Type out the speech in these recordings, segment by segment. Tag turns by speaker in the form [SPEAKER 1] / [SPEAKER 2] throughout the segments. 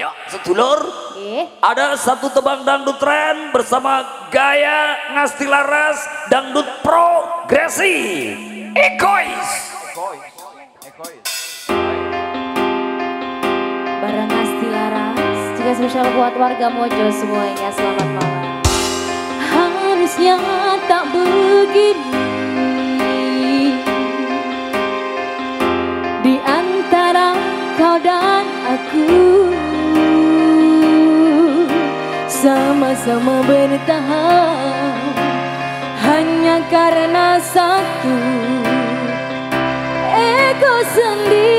[SPEAKER 1] Yuk, sedulur.
[SPEAKER 2] Nggih.
[SPEAKER 1] Ada satu tebang dangdut tren bersama gaya ngasti laras dangdut progresi. Egois.
[SPEAKER 2] Barang Asti Laras juga spesial buat warga Mojo semuanya selamat malam. Harusnya tak begini sama-sama bertahan. Hanya karena satu ego sendiri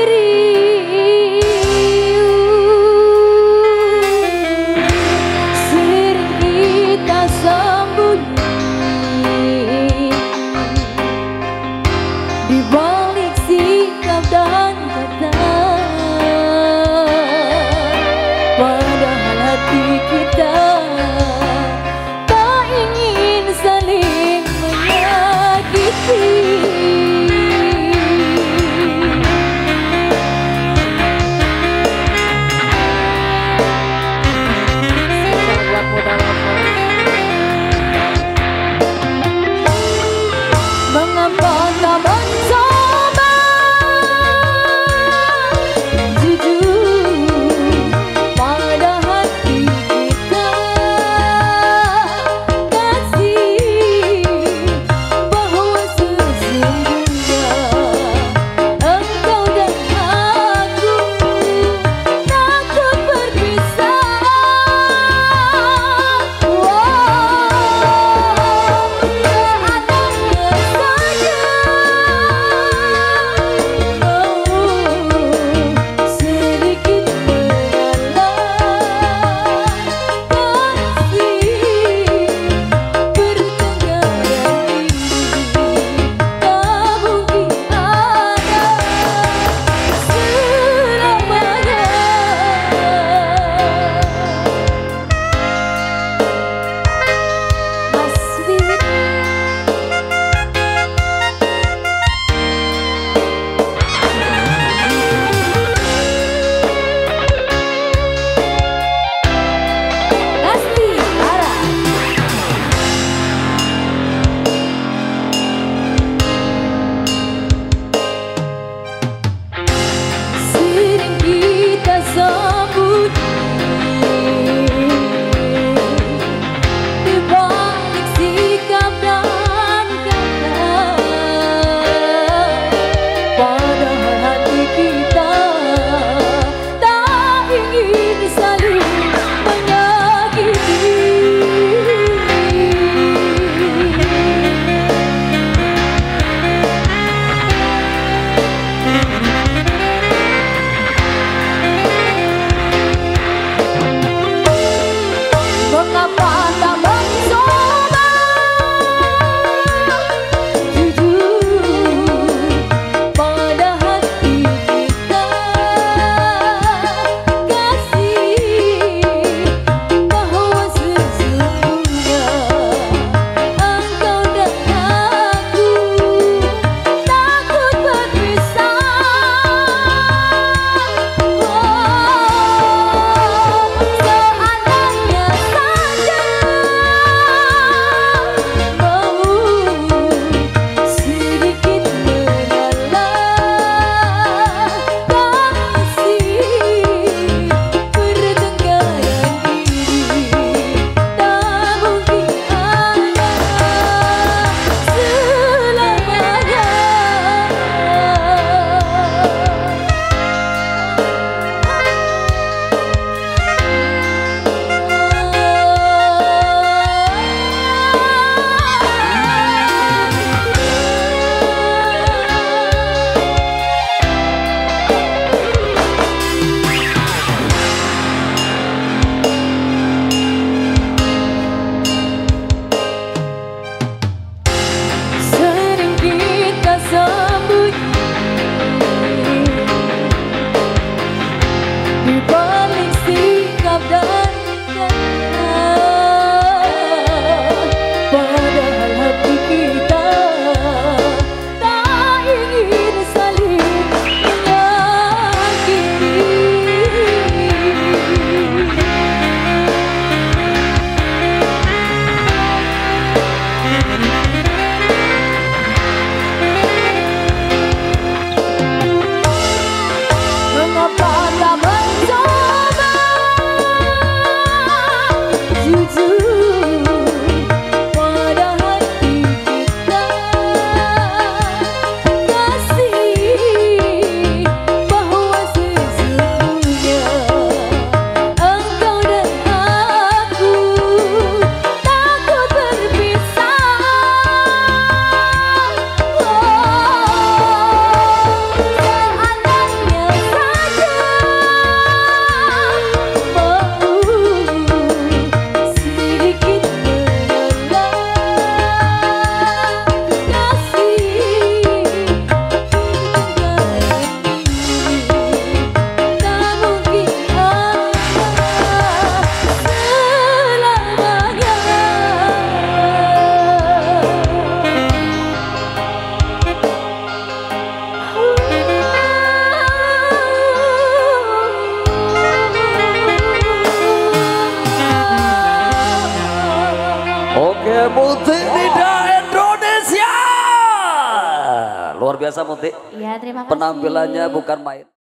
[SPEAKER 1] biasa Muti.
[SPEAKER 3] Iya, terima kasih.
[SPEAKER 1] Penampilannya bukan main.